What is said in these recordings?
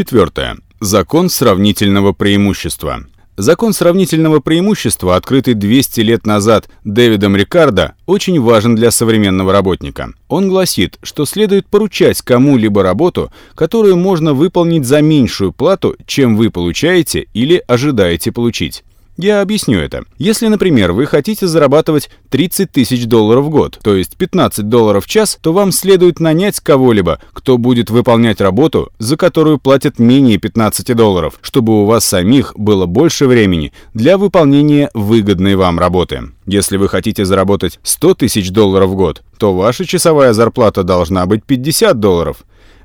Четвертое. Закон сравнительного преимущества. Закон сравнительного преимущества, открытый 200 лет назад Дэвидом Рикардо, очень важен для современного работника. Он гласит, что следует поручать кому-либо работу, которую можно выполнить за меньшую плату, чем вы получаете или ожидаете получить. Я объясню это. Если, например, вы хотите зарабатывать 30 тысяч долларов в год, то есть 15 долларов в час, то вам следует нанять кого-либо, кто будет выполнять работу, за которую платят менее 15 долларов, чтобы у вас самих было больше времени для выполнения выгодной вам работы. Если вы хотите заработать 100 тысяч долларов в год, то ваша часовая зарплата должна быть 50 долларов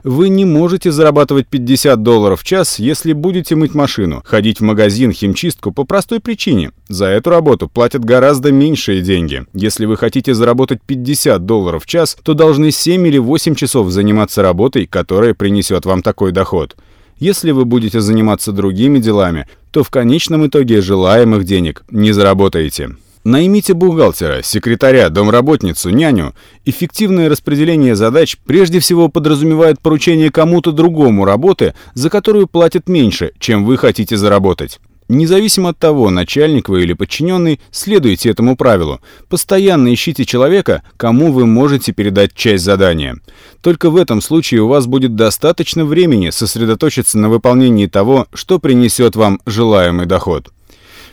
вы не можете зарабатывать 50 долларов в час, если будете мыть машину, ходить в магазин, химчистку по простой причине. За эту работу платят гораздо меньшие деньги. Если вы хотите заработать 50 долларов в час, то должны 7 или 8 часов заниматься работой, которая принесет вам такой доход. Если вы будете заниматься другими делами, то в конечном итоге желаемых денег не заработаете. Наймите бухгалтера, секретаря, домработницу, няню. Эффективное распределение задач прежде всего подразумевает поручение кому-то другому работы, за которую платят меньше, чем вы хотите заработать. Независимо от того, начальник вы или подчиненный, следуйте этому правилу. Постоянно ищите человека, кому вы можете передать часть задания. Только в этом случае у вас будет достаточно времени сосредоточиться на выполнении того, что принесет вам желаемый доход.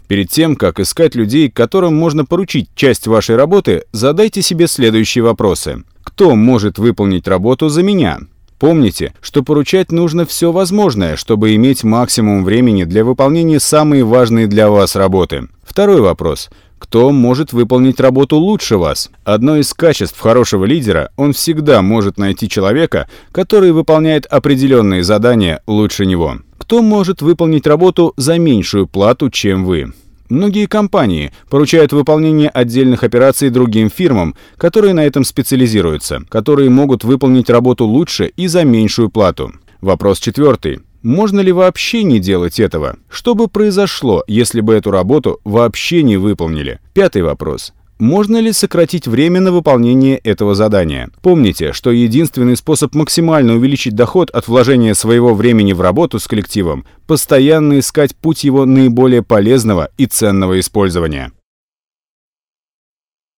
Перед тем, как искать людей, которым можно поручить часть вашей работы, задайте себе следующие вопросы. Кто может выполнить работу за меня? Помните, что поручать нужно все возможное, чтобы иметь максимум времени для выполнения самой важной для вас работы. Второй вопрос. Кто может выполнить работу лучше вас? Одно из качеств хорошего лидера – он всегда может найти человека, который выполняет определенные задания лучше него. Кто может выполнить работу за меньшую плату, чем вы? Многие компании поручают выполнение отдельных операций другим фирмам, которые на этом специализируются, которые могут выполнить работу лучше и за меньшую плату. Вопрос четвертый. Можно ли вообще не делать этого? Что бы произошло, если бы эту работу вообще не выполнили? Пятый вопрос. Можно ли сократить время на выполнение этого задания? Помните, что единственный способ максимально увеличить доход от вложения своего времени в работу с коллективом – постоянно искать путь его наиболее полезного и ценного использования.